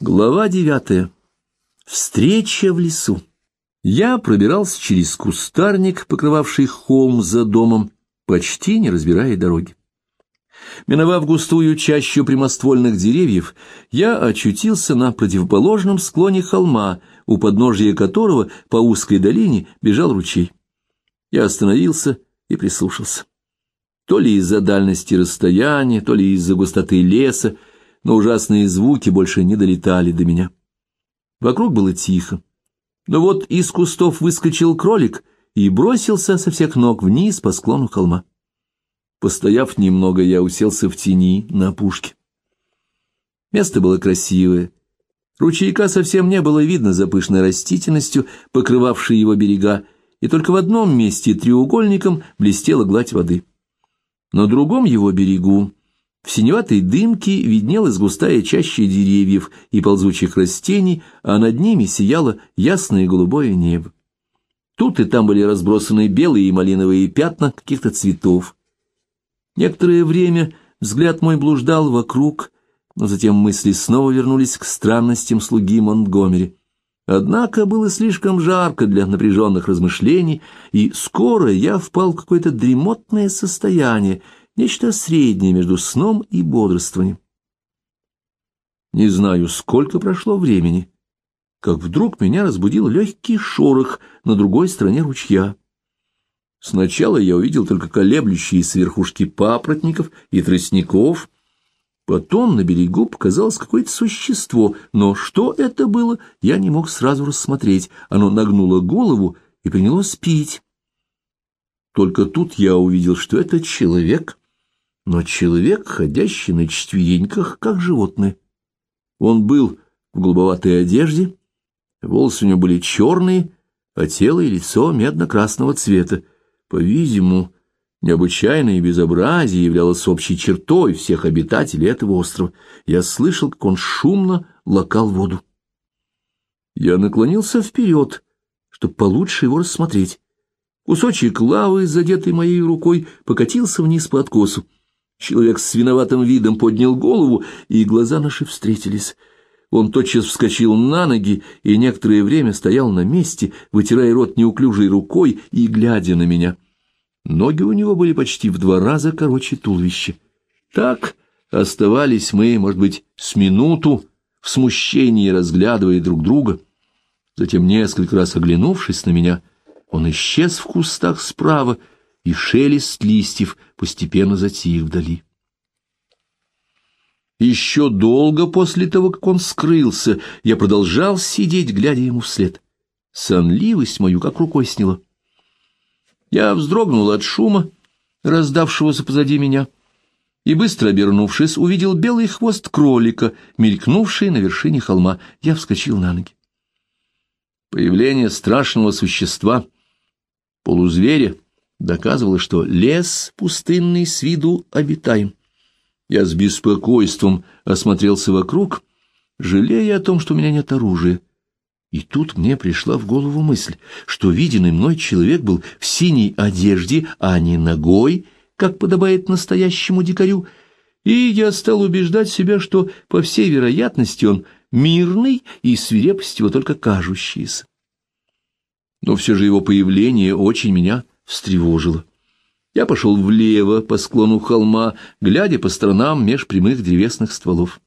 Глава девятая. Встреча в лесу. Я пробирался через кустарник, покрывавший холм за домом, почти не разбирая дороги. Миновав густую чащу прямоствольных деревьев, я очутился на противоположном склоне холма, у подножия которого по узкой долине бежал ручей. Я остановился и прислушался. То ли из-за дальности расстояния, то ли из-за густоты леса, но ужасные звуки больше не долетали до меня. Вокруг было тихо. Но вот из кустов выскочил кролик и бросился со всех ног вниз по склону холма. Постояв немного, я уселся в тени на опушке. Место было красивое. Ручейка совсем не было видно за пышной растительностью, покрывавшей его берега, и только в одном месте треугольником блестела гладь воды. На другом его берегу в синеватой дымке виднелась густая чаща деревьев и ползучих растений, а над ними сияло ясное голубое небо. Тут и там были разбросаны белые и малиновые пятна каких-то цветов. Некоторое время взгляд мой блуждал вокруг, но затем мысли снова вернулись к странностям слуги Монтгомери. Однако было слишком жарко для напряженных размышлений, и скоро я впал в какое-то дремотное состояние — нечто среднее между сном и бодрствованием. Не знаю, сколько прошло времени, как вдруг меня разбудил легкий шорох на другой стороне ручья. Сначала я увидел только колеблющиеся верхушки папоротников и тростников, потом на берегу показалось какое-то существо, но что это было, я не мог сразу рассмотреть. Оно нагнуло голову и принялось пить. Только тут я увидел, что это человек, но человек, ходящий на четвереньках, как животное. Он был в голубоватой одежде, волосы у него были черные, а тело и лицо медно-красного цвета. По-видимому, необычайное безобразие являлось общей чертой всех обитателей этого острова. Я слышал, как он шумно лакал воду. Я наклонился вперед, чтобы получше его рассмотреть. Кусочек лавы, задетый моей рукой, покатился вниз по откосу. Человек с виноватым видом поднял голову, и глаза наши встретились. Он тотчас вскочил на ноги и некоторое время стоял на месте, вытирая рот неуклюжей рукой и глядя на меня. Ноги у него были почти в два раза короче туловища. Так оставались мы, может быть, с минуту, в смущении разглядывая друг друга. Затем, несколько раз оглянувшись на меня, он исчез в кустах справа, и шелест листьев постепенно затих вдали. Еще долго после того, как он скрылся, я продолжал сидеть, глядя ему вслед. Сонливость мою как рукой сняло. Я вздрогнул от шума, раздавшегося позади меня, и, быстро обернувшись, увидел белый хвост кролика, мелькнувший на вершине холма. Я вскочил на ноги. Появление страшного существа, полузверя, доказывало, что лес пустынный с виду обитаем. Я с беспокойством осмотрелся вокруг, жалея о том, что у меня нет оружия. И тут мне пришла в голову мысль, что виденный мной человек был в синей одежде, а не ногой, как подобает настоящему дикарю, и я стал убеждать себя, что, по всей вероятности, он мирный и свирепость его только кажущаяся. Но все же его появление очень меня встревожило. Я пошел влево по склону холма, глядя по сторонам меж прямых древесных стволов.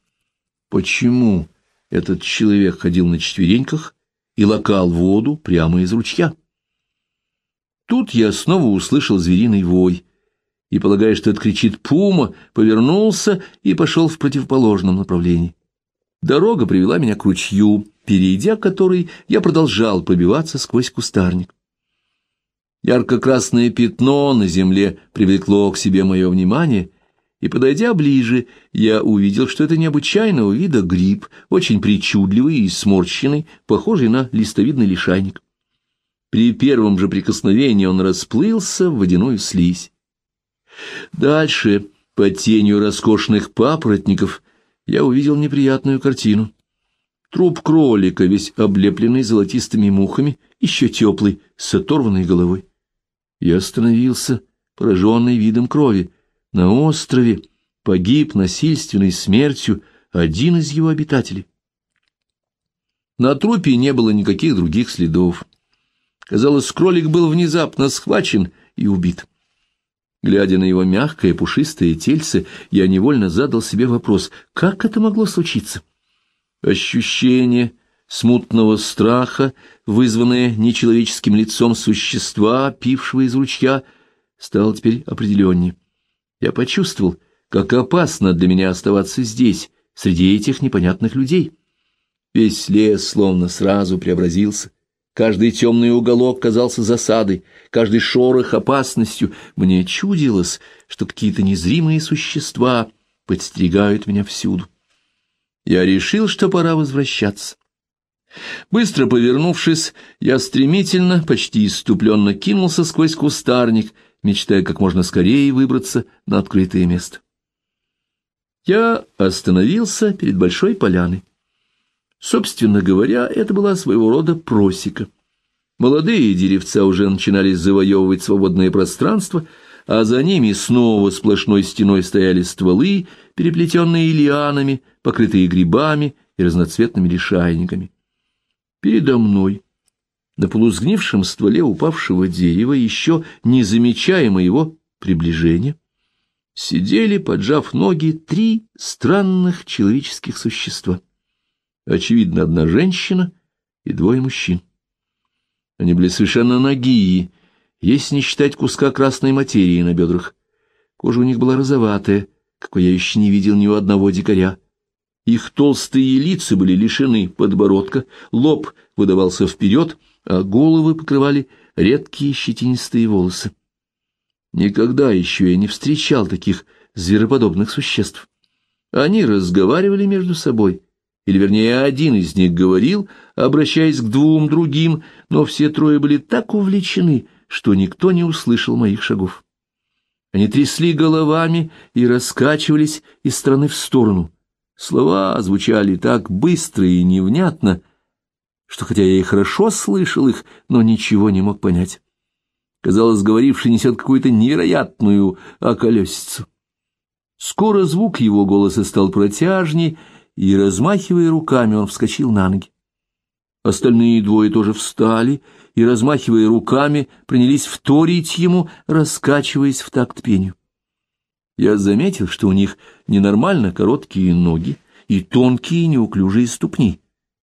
Почему этот человек ходил на четвереньках и лакал воду прямо из ручья? Тут я снова услышал звериный вой, и, полагая, что это кричит пума, повернулся и пошел в противоположном направлении. Дорога привела меня к ручью, перейдя который, я продолжал пробиваться сквозь кустарник. Ярко-красное пятно на земле привлекло к себе мое внимание, и, подойдя ближе, я увидел, что это необычайного вида гриб, очень причудливый и сморщенный, похожий на листовидный лишайник. При первом же прикосновении он расплылся в водяную слизь. Дальше, под тенью роскошных папоротников, я увидел неприятную картину. Труп кролика, весь облепленный золотистыми мухами, еще теплый, с оторванной головой. Я остановился, пораженный видом крови. На острове погиб насильственной смертью один из его обитателей. На трупе не было никаких других следов. Казалось, кролик был внезапно схвачен и убит. Глядя на его мягкое пушистое тельце, я невольно задал себе вопрос, как это могло случиться? Ощущение смутного страха, вызванное нечеловеческим лицом существа, пившего из ручья, стало теперь определеннее. Я почувствовал, как опасно для меня оставаться здесь, среди этих непонятных людей. Весь лес словно сразу преобразился. Каждый темный уголок казался засадой, каждый шорох — опасностью. Мне чудилось, что какие-то незримые существа подстерегают меня всюду. Я решил, что пора возвращаться. Быстро повернувшись, я стремительно, почти иступленно кинулся сквозь кустарник, мечтая как можно скорее выбраться на открытое место. Я остановился перед большой поляной. Собственно говоря, это была своего рода просека. Молодые деревца уже начинали завоевывать свободное пространство, а за ними снова сплошной стеной стояли стволы, переплетенные лианами, покрытые грибами и разноцветными лишайниками. Передо мной, на полузгнившем стволе упавшего дерева, еще не замечая моего приближения, сидели, поджав ноги, три странных человеческих существа. Очевидно, одна женщина и двое мужчин. Они были совершенно нагие, если не считать куска красной материи на бедрах. Кожа у них была розоватая, какой я еще не видел ни у одного дикаря. Их толстые лица были лишены подбородка, лоб выдавался вперед, а головы покрывали редкие щетинистые волосы. Никогда еще я не встречал таких звероподобных существ. Они разговаривали между собой, или, вернее, один из них говорил, обращаясь к двум другим, но все трое были так увлечены, что никто не услышал моих шагов. Они трясли головами и раскачивались из стороны в сторону. Слова звучали так быстро и невнятно, что хотя я и хорошо слышал их, но ничего не мог понять. Казалось, говоривший несет какую-то невероятную околесицу. Скоро звук его голоса стал протяжней, и, размахивая руками, он вскочил на ноги. Остальные двое тоже встали и, размахивая руками, принялись вторить ему, раскачиваясь в такт пению. Я заметил, что у них ненормально короткие ноги и тонкие неуклюжие ступни.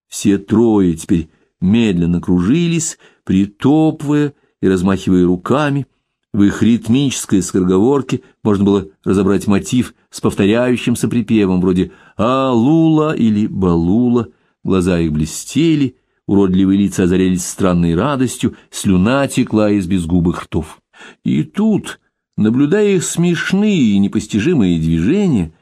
Все трое теперь медленно кружились, притопывая и размахивая руками. В их ритмической скороговорке можно было разобрать мотив с повторяющимся припевом, вроде «Алула» или «Балула». Глаза их блестели, уродливые лица озарялись странной радостью, слюна текла из безгубых ртов. И тут Наблюдая их смешные и непостижимые движения,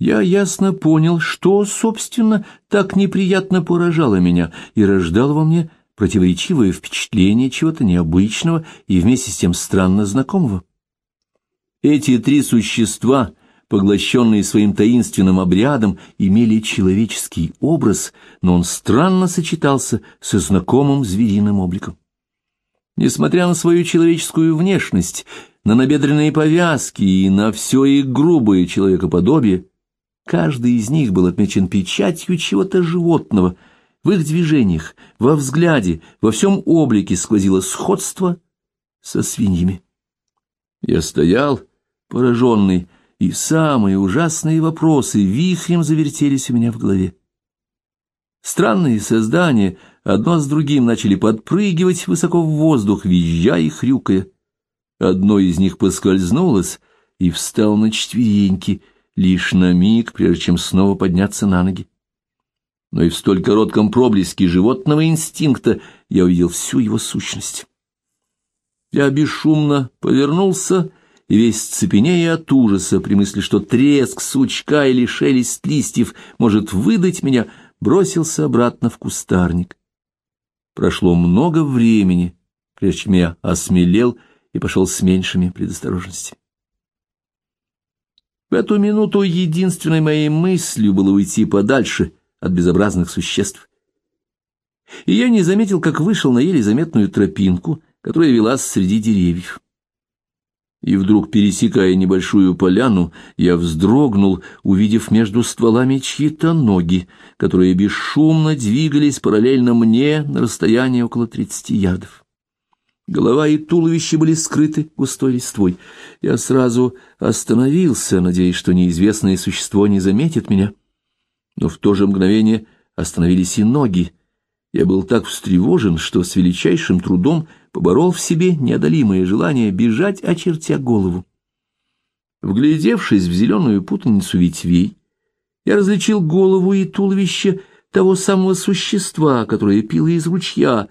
я ясно понял, что, собственно, так неприятно поражало меня и рождало во мне противоречивое впечатление чего-то необычного и вместе с тем странно знакомого. Эти три существа, поглощенные своим таинственным обрядом, имели человеческий образ, но он странно сочетался со знакомым звериным обликом. Несмотря на свою человеческую внешность, на набедренные повязки и на все их грубое человекоподобие, каждый из них был отмечен печатью чего-то животного. В их движениях, во взгляде, во всем облике сквозило сходство со свиньями. Я стоял, пораженный, и самые ужасные вопросы вихрем завертелись у меня в голове. Странные создания одно с другим начали подпрыгивать высоко в воздух, визжа и хрюкая. Одно из них поскользнулось и встал на четвереньки, лишь на миг, прежде чем снова подняться на ноги. Но и в столь коротком проблеске животного инстинкта я увидел всю его сущность. Я бесшумно повернулся, и весь цепенея от ужаса при мысли, что треск сучка или шелест листьев может выдать меня, бросился обратно в кустарник. Прошло много времени, прежде чем я осмелел и пошел с меньшими предосторожностями. В эту минуту единственной моей мыслью было уйти подальше от безобразных существ. И я не заметил, как вышел на еле заметную тропинку, которая вела среди деревьев. И вдруг, пересекая небольшую поляну, я вздрогнул, увидев между стволами чьи-то ноги, которые бесшумно двигались параллельно мне на расстоянии около тридцати ярдов. Голова и туловище были скрыты густой листвой. Я сразу остановился, надеясь, что неизвестное существо не заметит меня. Но в то же мгновение остановились и ноги. Я был так встревожен, что с величайшим трудом поборол в себе неодолимое желание бежать, очертя голову. Вглядевшись в зеленую путаницу ветвей, я различил голову и туловище того самого существа, которое пило из ручья.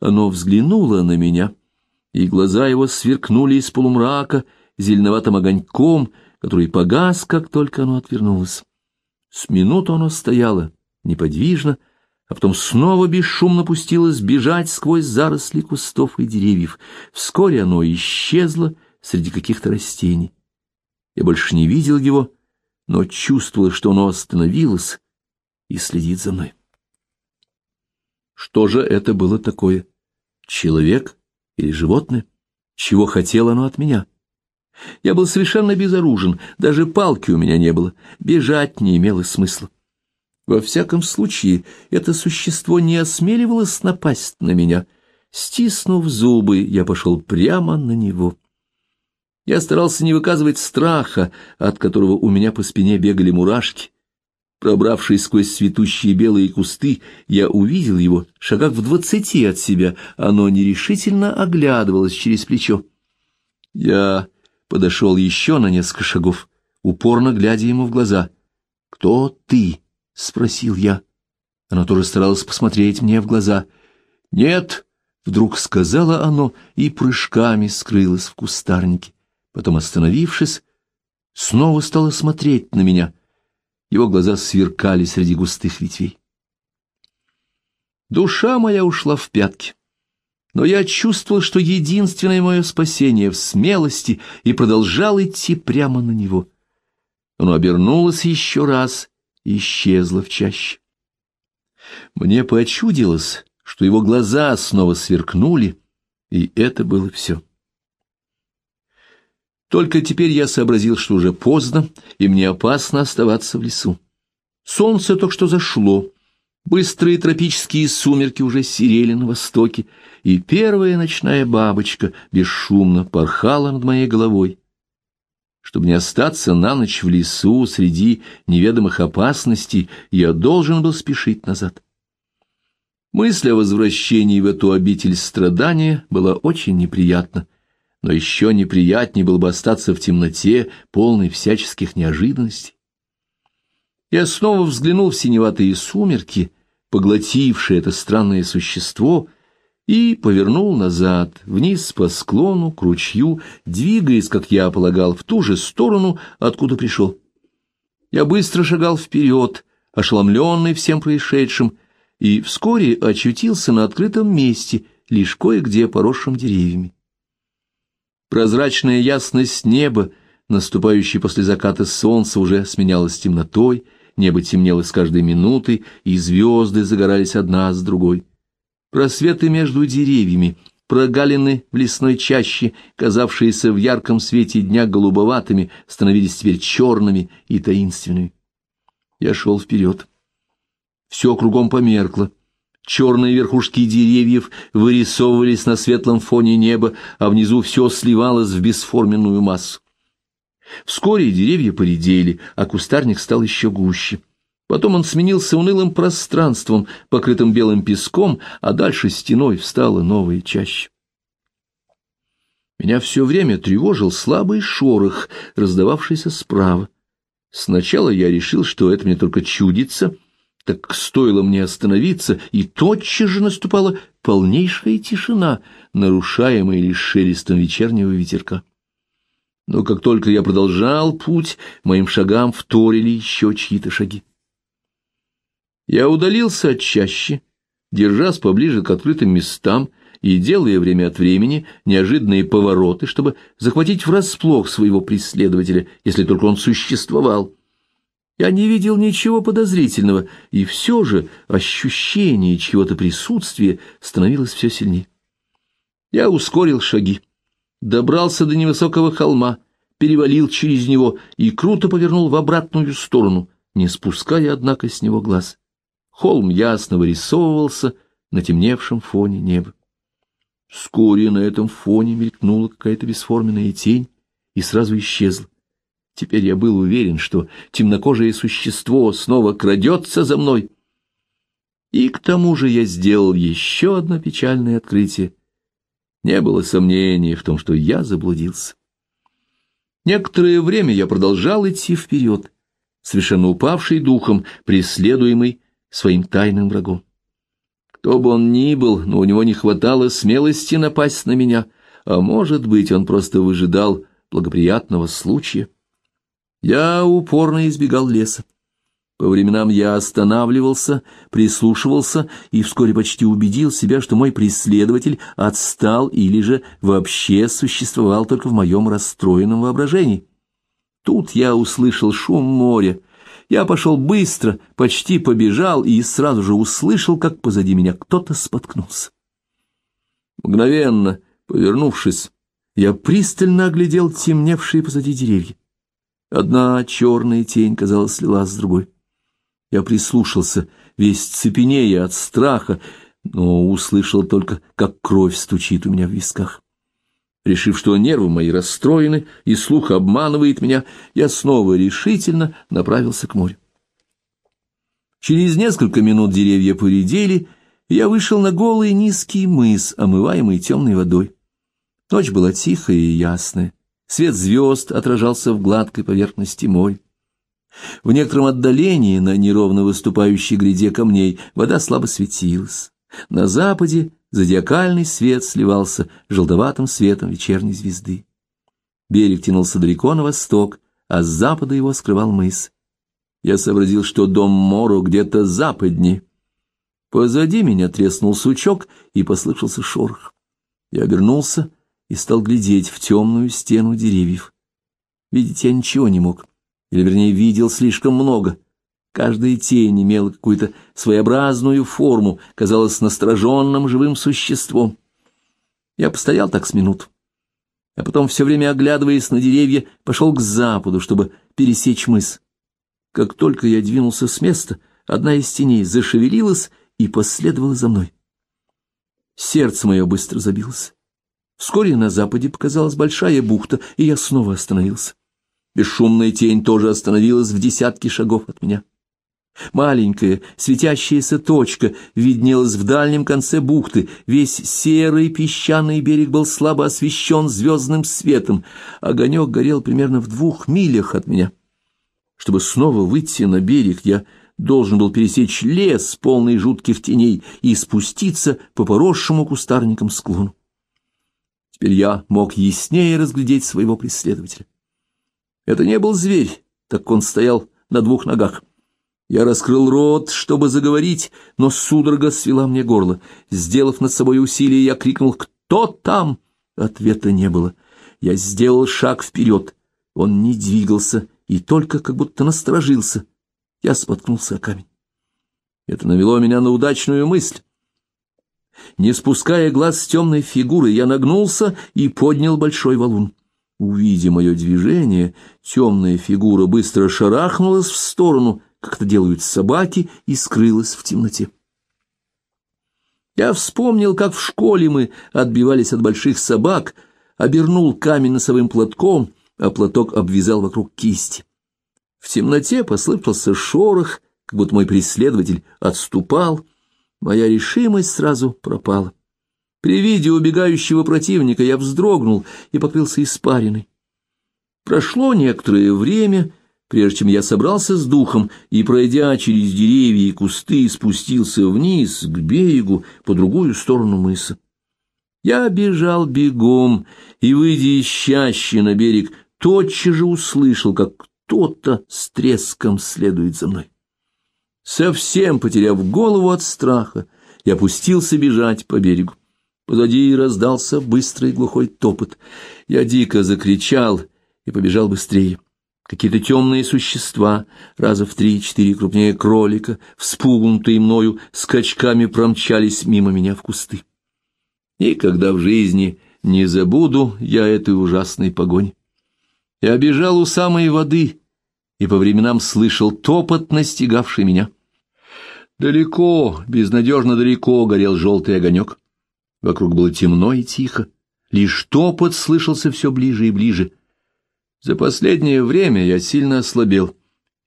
Оно взглянуло на меня, и глаза его сверкнули из полумрака зеленоватым огоньком, который погас, как только оно отвернулось. С минуту оно стояло, неподвижно, а потом снова бесшумно пустилось бежать сквозь заросли кустов и деревьев. Вскоре оно исчезло среди каких-то растений. Я больше не видел его, но чувствовал, что оно остановилось и следит за мной. Что же это было такое? Человек или животное? Чего хотело оно от меня? Я был совершенно безоружен, даже палки у меня не было, бежать не имело смысла. Во всяком случае, это существо не осмеливалось напасть на меня. Стиснув зубы, я пошел прямо на него. Я старался не выказывать страха, от которого у меня по спине бегали мурашки. Пробравшись сквозь цветущие белые кусты, я увидел его, шагах в двадцати от себя, оно нерешительно оглядывалось через плечо. Я подошел еще на несколько шагов, упорно глядя ему в глаза. «Кто ты?» — спросил я. Оно тоже старалось посмотреть мне в глаза. «Нет!» — вдруг сказала оно и прыжками скрылось в кустарнике. Потом, остановившись, снова стало смотреть на меня. Его глаза сверкали среди густых ветвей. Душа моя ушла в пятки, но я чувствовал, что единственное мое спасение в смелости и продолжал идти прямо на него. Оно обернулось еще раз исчезла в чаще. Мне почудилось, что его глаза снова сверкнули, и это было все. Только теперь я сообразил, что уже поздно, и мне опасно оставаться в лесу. Солнце только что зашло, быстрые тропические сумерки уже серели на востоке, и первая ночная бабочка бесшумно порхала над моей головой чтобы не остаться на ночь в лесу среди неведомых опасностей, я должен был спешить назад. Мысль о возвращении в эту обитель страдания была очень неприятна, но еще неприятнее было бы остаться в темноте, полной всяческих неожиданностей. Я снова взглянул в синеватые сумерки, поглотившие это странное существо, и повернул назад, вниз по склону, к ручью, двигаясь, как я полагал, в ту же сторону, откуда пришел. Я быстро шагал вперед, ошеломленный всем происшедшим, и вскоре очутился на открытом месте, лишь кое-где поросшим деревьями. Прозрачная ясность неба, наступающая после заката солнца, уже сменялась темнотой, небо темнело с каждой минутой, и звезды загорались одна с другой. Просветы между деревьями, прогалины в лесной чаще, казавшиеся в ярком свете дня голубоватыми, становились теперь черными и таинственными. Я шел вперед. Все кругом померкло. Черные верхушки деревьев вырисовывались на светлом фоне неба, а внизу все сливалось в бесформенную массу. Вскоре деревья поредели, а кустарник стал еще гуще. Потом он сменился унылым пространством, покрытым белым песком, а дальше стеной встала новая чаще. Меня все время тревожил слабый шорох, раздававшийся справа. Сначала я решил, что это мне только чудится, так стоило мне остановиться, и тотчас же наступала полнейшая тишина, нарушаемая лишь шелестом вечернего ветерка. Но как только я продолжал путь, моим шагам вторили еще чьи-то шаги. Я удалился от чащи, держась поближе к открытым местам и делая время от времени неожиданные повороты, чтобы захватить врасплох своего преследователя, если только он существовал. Я не видел ничего подозрительного, и все же ощущение чего-то присутствия становилось все сильнее. Я ускорил шаги. добрался до невысокого холма, перевалил через него и круто повернул в обратную сторону, не спуская, однако, с него глаз. Холм ясно вырисовывался на темневшем фоне неба. Вскоре на этом фоне мелькнула какая-то бесформенная тень и сразу исчезла. Теперь я был уверен, что темнокожее существо снова крадется за мной. И к тому же я сделал еще одно печальное открытие. Не было сомнений в том, что я заблудился. Некоторое время я продолжал идти вперед, совершенно упавший духом, преследуемый своим тайным врагом. Кто бы он ни был, но у него не хватало смелости напасть на меня, а может быть, он просто выжидал благоприятного случая. Я упорно избегал леса. По временам я останавливался, прислушивался и вскоре почти убедил себя, что мой преследователь отстал или же вообще существовал только в моем расстроенном воображении. Тут я услышал шум моря, я пошел быстро, почти побежал и сразу же услышал, как позади меня кто-то споткнулся. Мгновенно, повернувшись, я пристально оглядел темневшие позади деревья. Одна черная тень, казалось, слилась с другой. Я прислушался, весь цепенея от страха, но услышал только, как кровь стучит у меня в висках. Решив, что нервы мои расстроены и слух обманывает меня, я снова решительно направился к морю. Через несколько минут деревья поредели, и я вышел на голый низкий мыс, омываемый темной водой. Ночь была тихая и ясная, свет звезд отражался в гладкой поверхности моря. В некотором отдалении на неровно выступающей гряде камней вода слабо светилась. На западе зодиакальный свет сливался с желтоватым светом вечерней звезды. Берег тянулся далеко на восток, а с запада его скрывал мыс. Я сообразил, что дом Моро где-то западнее. Позади меня треснул сучок, и послышался шорох. Я обернулся и стал глядеть в темную стену деревьев. Видеть я ничего не мог, или, вернее, видел слишком много — Каждая тень имела какую-то своеобразную форму, казалась настороженным живым существом. Я постоял так с минут, а потом, все время оглядываясь на деревья, пошел к западу, чтобы пересечь мыс. Как только я двинулся с места, одна из теней зашевелилась и последовала за мной. Сердце мое быстро забилось. Вскоре на западе показалась большая бухта, и я снова остановился. Бесшумная тень тоже остановилась в десятке шагов от меня. Маленькая светящаяся точка виднелась в дальнем конце бухты. Весь серый песчаный берег был слабо освещен звездным светом. Огонек горел примерно в двух милях от меня. Чтобы снова выйти на берег, я должен был пересечь лес, полный жутких теней, и спуститься по поросшему кустарникам склону. Теперь я мог яснее разглядеть своего преследователя. Это не был зверь, так он стоял на двух ногах. Я раскрыл рот, чтобы заговорить, но судорога свела мне горло. Сделав над собой усилие, я крикнул «Кто там?». Ответа не было. Я сделал шаг вперед. Он не двигался и только как будто насторожился. Я споткнулся о камень. Это навело меня на удачную мысль. Не спуская глаз с темной фигуры, я нагнулся и поднял большой валун. Увидя мое движение, темная фигура быстро шарахнулась в сторону, как это делают собаки, и скрылась в темноте. Я вспомнил, как в школе мы отбивались от больших собак, обернул камень носовым платком, а платок обвязал вокруг кисти. В темноте послышался шорох, как будто мой преследователь отступал. Моя решимость сразу пропала. При виде убегающего противника я вздрогнул и покрылся испариной. Прошло некоторое время, прежде чем я собрался с духом и, пройдя через деревья и кусты, спустился вниз, к берегу, по другую сторону мыса. Я бежал бегом и, выйдя из чащи на берег, тотчас же услышал, как кто-то с треском следует за мной. Совсем потеряв голову от страха, я опустился бежать по берегу. Позади раздался быстрый глухой топот. Я дико закричал и побежал быстрее. Какие-то темные существа, раза в три-четыре крупнее кролика, вспугнутые мною, скачками промчались мимо меня в кусты. Никогда в жизни Не забуду я этой ужасной погони. Я бежал у самой воды и по временам слышал топот, настигавший меня. Далеко, безнадежно далеко горел желтый огонек. Вокруг было темно и тихо. Лишь топот слышался все ближе и ближе. За последнее время я сильно ослабел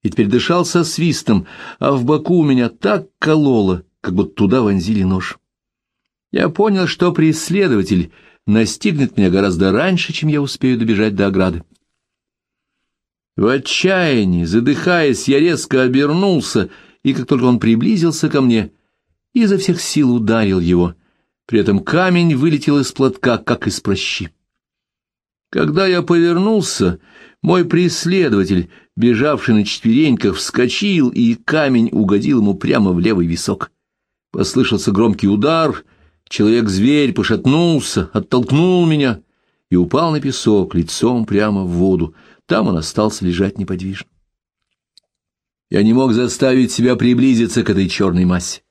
и теперь дышал со свистом, а в боку у меня так кололо, как будто туда вонзили нож. Я понял, что преследователь настигнет меня гораздо раньше, чем я успею добежать до ограды. В отчаянии, задыхаясь, я резко обернулся, и как только он приблизился ко мне, изо всех сил ударил его. При этом камень вылетел из платка, как из прощи. Когда я повернулся, мой преследователь, бежавший на четвереньках, вскочил, и камень угодил ему прямо в левый висок. Послышался громкий удар, человек-зверь пошатнулся, оттолкнул меня и упал на песок лицом прямо в воду. Там он остался лежать неподвижно. Я не мог заставить себя приблизиться к этой черной массе.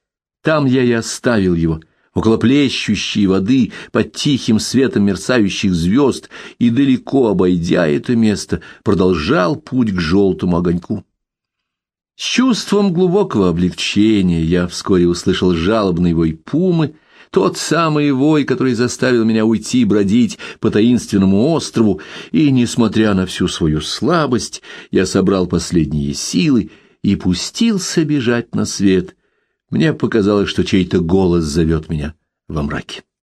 Там я и оставил его — около плещущей воды, под тихим светом мерцающих звезд, и, далеко обойдя это место, продолжал путь к желтому огоньку. С чувством глубокого облегчения я вскоре услышал жалобный вой пумы, тот самый вой, который заставил меня уйти бродить по таинственному острову, и, несмотря на всю свою слабость, я собрал последние силы и пустился бежать на свет, мне показалось, что чей-то голос зовет меня во мраке.